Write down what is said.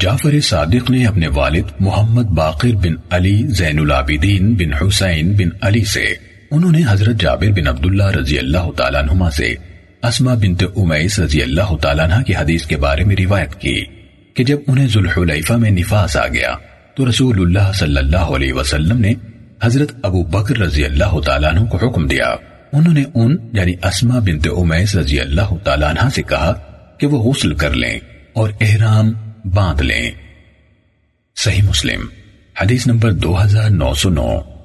جعفر صادق نے اپنے والد محمد باقر بن علی زین العابدین بن حسین بن علی سے، انہوں نے حضرت جابر بن عبداللہ رضی اللہ تعالیٰ عنہما سے اسما بنت امیس رضی اللہ تعالیٰ عنہ کی حدیث کے بارے میں روایت کی کہ جب انہیں ذوالحلیفہ میں نفاس آ گیا تو رسول اللہ صلی اللہ علیہ وسلم نے حضرت ابو بکر رضی اللہ تعالیٰ عنہ کو حکم دیا۔ انہوں نے ان یعنی اسما بنت امیس رضی اللہ تعالیٰ عنہ سے کہا کہ وہ غسل کر لیں اور احرام باندھ لیں